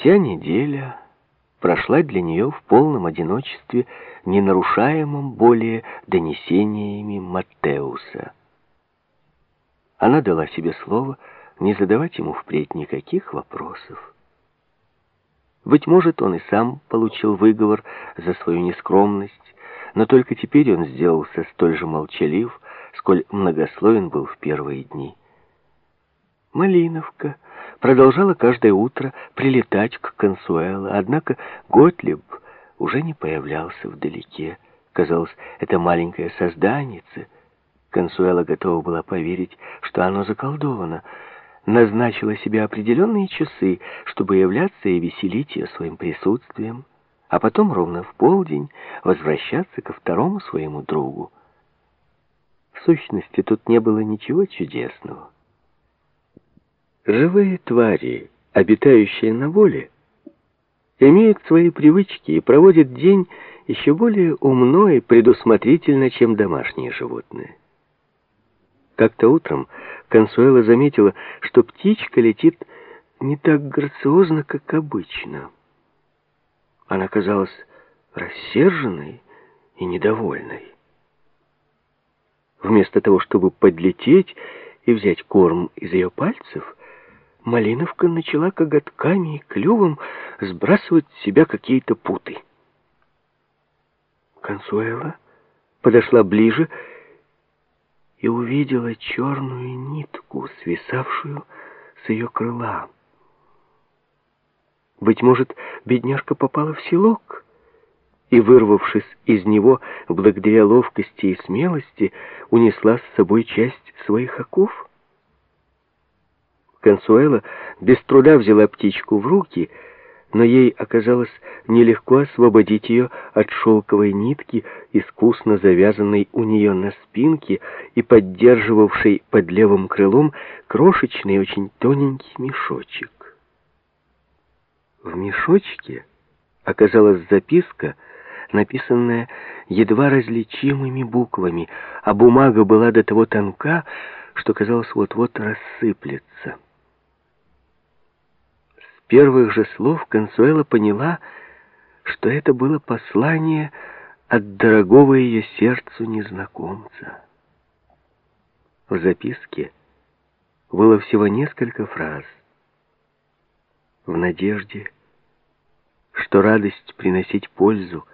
Вся неделя прошла для нее в полном одиночестве, не нарушаемом более донесениями Маттеуса. Она дала себе слово не задавать ему впредь никаких вопросов. Быть может, он и сам получил выговор за свою нескромность, но только теперь он сделался столь же молчалив, сколь многословен был в первые дни. Малиновка продолжала каждое утро прилетать к Консуэло, однако Готлиб уже не появлялся вдалеке. Казалось, это маленькое созданице. Консуэла готова была поверить, что оно заколдовано, назначила себе определенные часы, чтобы являться и веселить ее своим присутствием, а потом ровно в полдень возвращаться ко второму своему другу. В сущности, тут не было ничего чудесного. Живые твари, обитающие на воле, имеют свои привычки и проводят день еще более умно и предусмотрительно, чем домашние животные. Как-то утром Консуэла заметила, что птичка летит не так грациозно, как обычно. Она казалась рассерженной и недовольной. Вместо того, чтобы подлететь и взять корм из ее пальцев, Малиновка начала коготками и клювом сбрасывать с себя какие-то путы. Консуэла подошла ближе и увидела черную нитку, свисавшую с ее крыла. Быть может, бедняжка попала в селок и, вырвавшись из него, благодаря ловкости и смелости, унесла с собой часть своих оков? Консуэла без труда взяла птичку в руки, но ей оказалось нелегко освободить ее от шелковой нитки, искусно завязанной у нее на спинке и поддерживавшей под левым крылом крошечный очень тоненький мешочек. В мешочке оказалась записка, написанная едва различимыми буквами, а бумага была до того тонка, что казалось вот-вот рассыплется первых же слов Консуэла поняла, что это было послание от дорогого ее сердцу незнакомца. В записке было всего несколько фраз. В надежде, что радость приносить пользу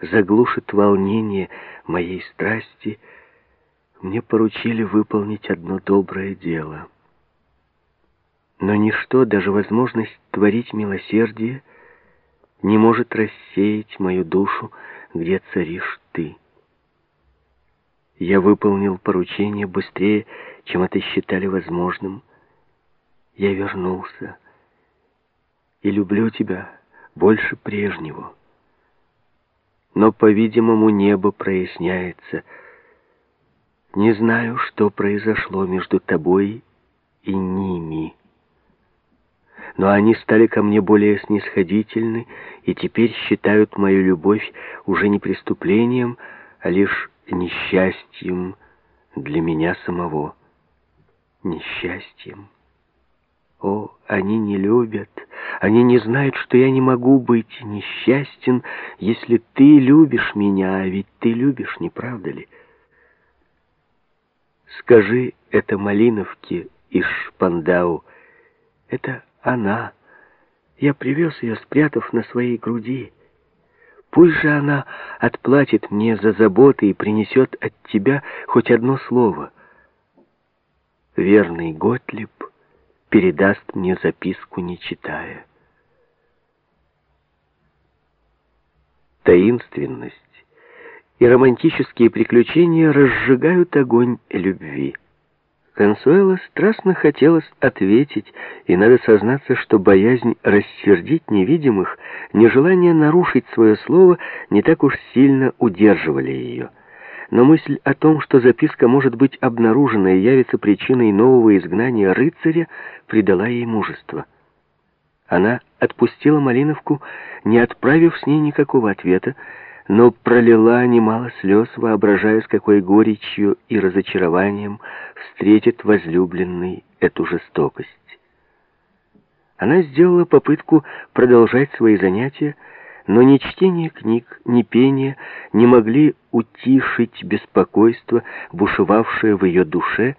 заглушит волнение моей страсти, мне поручили выполнить одно доброе дело — но ничто, даже возможность творить милосердие, не может рассеять мою душу, где царишь ты. Я выполнил поручение быстрее, чем это считали возможным. Я вернулся и люблю тебя больше прежнего. Но, по-видимому, небо проясняется. Не знаю, что произошло между тобой и ними но они стали ко мне более снисходительны и теперь считают мою любовь уже не преступлением, а лишь несчастьем для меня самого. Несчастьем. О, они не любят, они не знают, что я не могу быть несчастен, если ты любишь меня, а ведь ты любишь, не правда ли? Скажи это Малиновке из Шпандау. Это она. Я привез ее, спрятав на своей груди. Пусть же она отплатит мне за заботы и принесет от тебя хоть одно слово. Верный Готлиб передаст мне записку, не читая. Таинственность и романтические приключения разжигают огонь любви. Консуэла страстно хотелось ответить, и надо сознаться, что боязнь рассердить невидимых, нежелание нарушить свое слово не так уж сильно удерживали ее. Но мысль о том, что записка может быть обнаружена и явится причиной нового изгнания рыцаря, придала ей мужество. Она отпустила Малиновку, не отправив с ней никакого ответа, но пролила немало слез, воображая, с какой горечью и разочарованием встретит возлюбленный эту жестокость. Она сделала попытку продолжать свои занятия, но ни чтение книг, ни пение не могли утишить беспокойство, бушевавшее в ее душе,